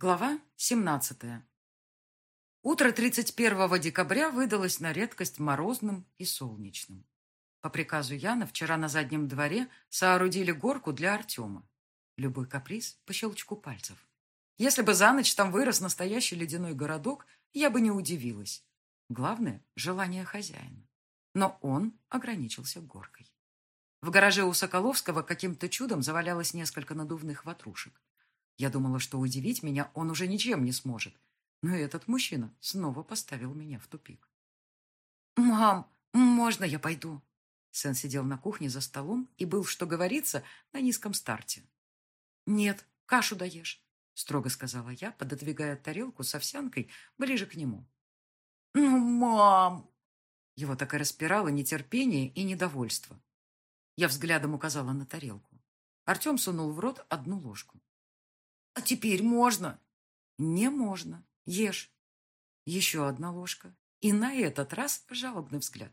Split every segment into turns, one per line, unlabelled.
Глава 17. Утро 31 декабря выдалось на редкость морозным и солнечным. По приказу Яна вчера на заднем дворе соорудили горку для Артема. Любой каприз по щелчку пальцев. Если бы за ночь там вырос настоящий ледяной городок, я бы не удивилась. Главное – желание хозяина. Но он ограничился горкой. В гараже у Соколовского каким-то чудом завалялось несколько надувных ватрушек. Я думала, что удивить меня он уже ничем не сможет. Но этот мужчина снова поставил меня в тупик. «Мам, можно я пойду?» Сын сидел на кухне за столом и был, что говорится, на низком старте. «Нет, кашу даешь», — строго сказала я, пододвигая тарелку с овсянкой ближе к нему. «Ну, мам!» Его так и распирало нетерпение и недовольство. Я взглядом указала на тарелку. Артем сунул в рот одну ложку. А теперь можно? Не можно. Ешь. Еще одна ложка. И на этот раз жалобный взгляд.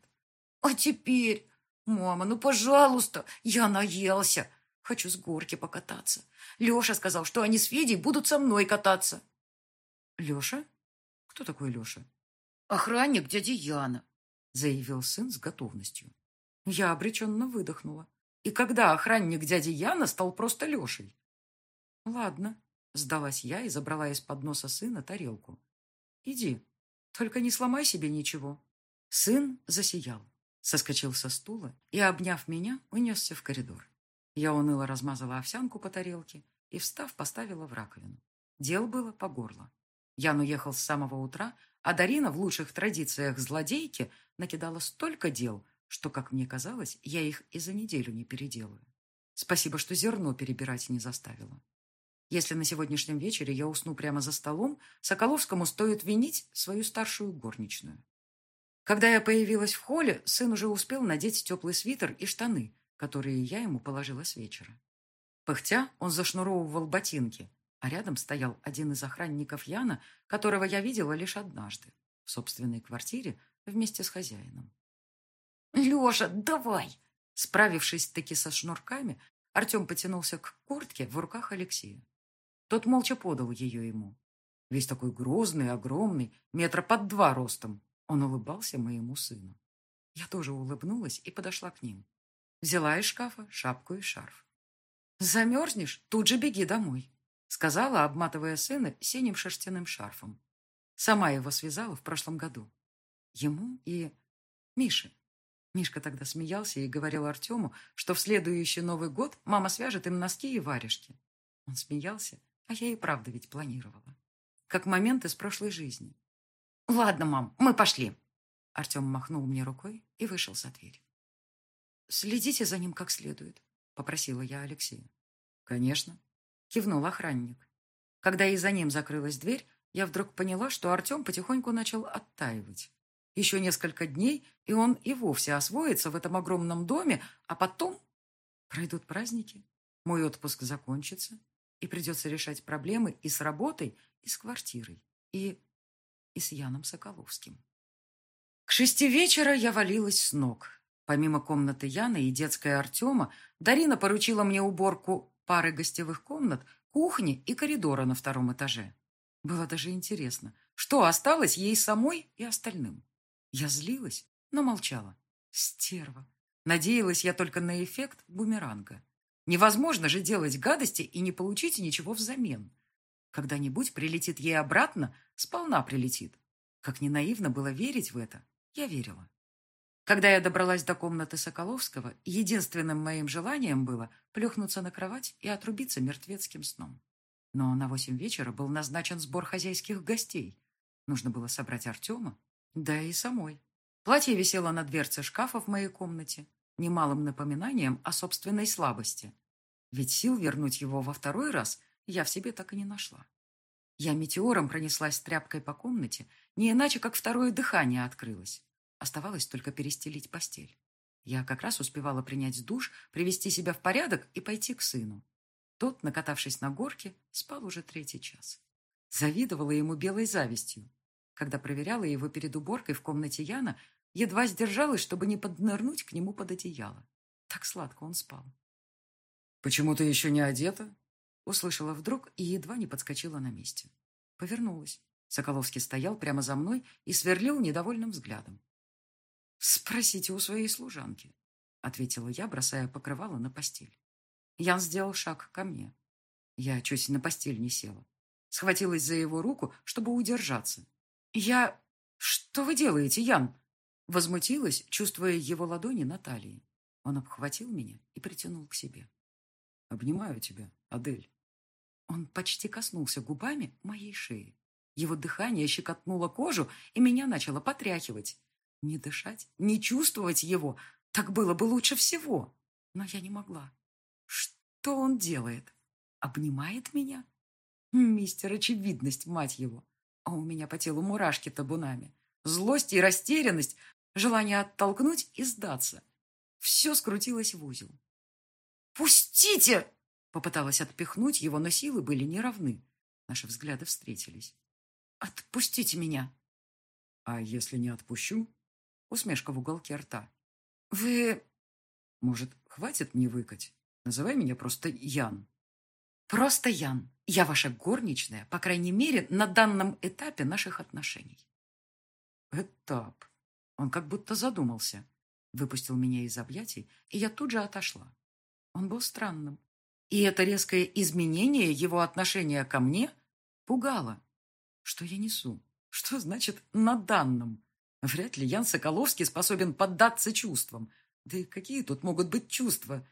А теперь? Мама, ну, пожалуйста, я наелся. Хочу с горки покататься. Леша сказал, что они с Федей будут со мной кататься. Леша? Кто такой Леша? Охранник дяди Яна, заявил сын с готовностью. Я обреченно выдохнула. И когда охранник дяди Яна стал просто Лешей? Ладно, Сдалась я и забрала из-под носа сына тарелку. «Иди, только не сломай себе ничего». Сын засиял, соскочил со стула и, обняв меня, унесся в коридор. Я уныло размазала овсянку по тарелке и, встав, поставила в раковину. Дел было по горло. Ян уехал с самого утра, а Дарина в лучших традициях злодейки накидала столько дел, что, как мне казалось, я их и за неделю не переделаю. Спасибо, что зерно перебирать не заставила. Если на сегодняшнем вечере я усну прямо за столом, Соколовскому стоит винить свою старшую горничную. Когда я появилась в холле, сын уже успел надеть теплый свитер и штаны, которые я ему положила с вечера. Пыхтя, он зашнуровывал ботинки, а рядом стоял один из охранников Яна, которого я видела лишь однажды, в собственной квартире вместе с хозяином. «Леша, давай!» Справившись-таки со шнурками, Артем потянулся к куртке в руках Алексея. Тот молча подал ее ему. Весь такой грозный, огромный, метра под два ростом. Он улыбался моему сыну. Я тоже улыбнулась и подошла к ним. Взяла из шкафа шапку и шарф. «Замерзнешь? Тут же беги домой», — сказала, обматывая сына синим шерстяным шарфом. Сама его связала в прошлом году. Ему и Мише. Мишка тогда смеялся и говорил Артему, что в следующий Новый год мама свяжет им носки и варежки. Он смеялся, а я и правда ведь планировала. Как момент из прошлой жизни. «Ладно, мам, мы пошли!» Артем махнул мне рукой и вышел за дверь. «Следите за ним как следует», — попросила я Алексея. «Конечно», — кивнул охранник. Когда и за ним закрылась дверь, я вдруг поняла, что Артем потихоньку начал оттаивать. Еще несколько дней, и он и вовсе освоится в этом огромном доме, а потом пройдут праздники, мой отпуск закончится, и придется решать проблемы и с работой, и с квартирой, и... и с Яном Соколовским. К шести вечера я валилась с ног. Помимо комнаты Яны и детской Артема, Дарина поручила мне уборку пары гостевых комнат, кухни и коридора на втором этаже. Было даже интересно, что осталось ей самой и остальным. Я злилась, но молчала. Стерва. Надеялась я только на эффект бумеранга. Невозможно же делать гадости и не получить ничего взамен. Когда-нибудь прилетит ей обратно, сполна прилетит. Как не наивно было верить в это, я верила. Когда я добралась до комнаты Соколовского, единственным моим желанием было плюхнуться на кровать и отрубиться мертвецким сном. Но на восемь вечера был назначен сбор хозяйских гостей. Нужно было собрать Артема, да и самой. Платье висело на дверце шкафа в моей комнате, немалым напоминанием о собственной слабости. Ведь сил вернуть его во второй раз я в себе так и не нашла. Я метеором пронеслась тряпкой по комнате, не иначе, как второе дыхание открылось. Оставалось только перестелить постель. Я как раз успевала принять душ, привести себя в порядок и пойти к сыну. Тот, накатавшись на горке, спал уже третий час. Завидовала ему белой завистью. Когда проверяла его перед уборкой в комнате Яна, Едва сдержалась, чтобы не поднырнуть к нему под одеяло. Так сладко он спал.
«Почему ты еще не одета?»
Услышала вдруг и едва не подскочила на месте. Повернулась. Соколовский стоял прямо за мной и сверлил недовольным взглядом. «Спросите у своей служанки», — ответила я, бросая покрывало на постель. Ян сделал шаг ко мне. Я чуть на постель не села. Схватилась за его руку, чтобы удержаться. «Я... Что вы делаете, Ян?» Возмутилась, чувствуя его ладони на талии. Он обхватил меня и притянул к себе.
«Обнимаю тебя, Адель».
Он почти коснулся губами моей шеи. Его дыхание щекотнуло кожу, и меня начало потряхивать. Не дышать, не чувствовать его, так было бы лучше всего. Но я не могла. Что он делает? Обнимает меня? Мистер Очевидность, мать его. А у меня по телу мурашки табунами. Злость и растерянность, желание оттолкнуть и сдаться. Все скрутилось в узел. «Пустите!» Попыталась отпихнуть его, но силы были неравны. Наши взгляды встретились. «Отпустите меня!»
«А если не отпущу?» Усмешка в уголке рта.
«Вы...»
«Может, хватит мне выкать? Называй меня просто Ян».
«Просто Ян. Я ваша горничная, по крайней мере, на данном этапе наших отношений».
«Этап».
Он как будто задумался. Выпустил меня из объятий, и я тут же отошла. Он был странным. И это резкое изменение его отношения ко мне пугало. Что я несу? Что значит «на данном»? Вряд ли Ян Соколовский способен поддаться чувствам. Да и какие тут могут быть чувства?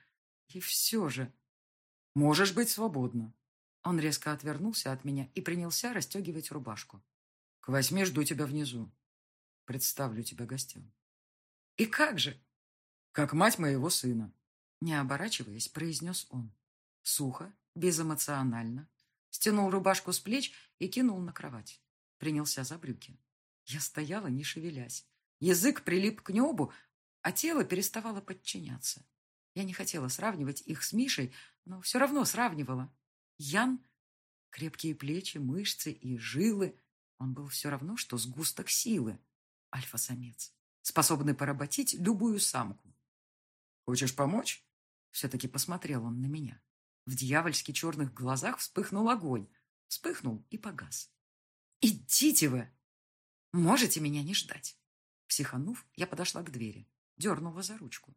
И все же...
Можешь быть свободна.
Он резко отвернулся от меня и принялся расстегивать рубашку.
К восьми жду тебя внизу. Представлю тебя гостям.
И как же?
Как мать моего сына.
Не оборачиваясь, произнес он. Сухо, безэмоционально, стянул рубашку с плеч и кинул на кровать. Принялся за брюки. Я стояла, не шевелясь. Язык прилип к небу, а тело переставало подчиняться. Я не хотела сравнивать их с Мишей, но все равно сравнивала. Ян — крепкие плечи, мышцы и жилы. Он был все равно, что сгусток силы. Альфа-самец, способный поработить любую самку.
«Хочешь помочь?»
Все-таки посмотрел он на меня. В дьявольски черных глазах вспыхнул огонь. Вспыхнул и погас. «Идите вы!» «Можете меня не ждать!» Психанув, я подошла к двери. Дернула за ручку.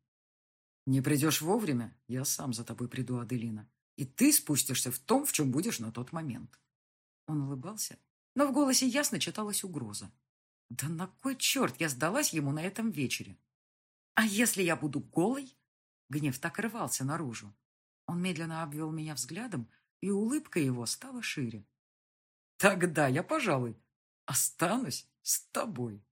«Не придешь вовремя, я сам за тобой приду, Аделина. И ты спустишься в том, в чем будешь на тот момент».
Он улыбался, но в голосе ясно читалась угроза. «Да на кой черт я сдалась ему на этом вечере? А если я буду голой?» Гнев так рвался наружу. Он медленно обвел меня взглядом, и улыбка его стала шире.
«Тогда я, пожалуй, останусь с тобой».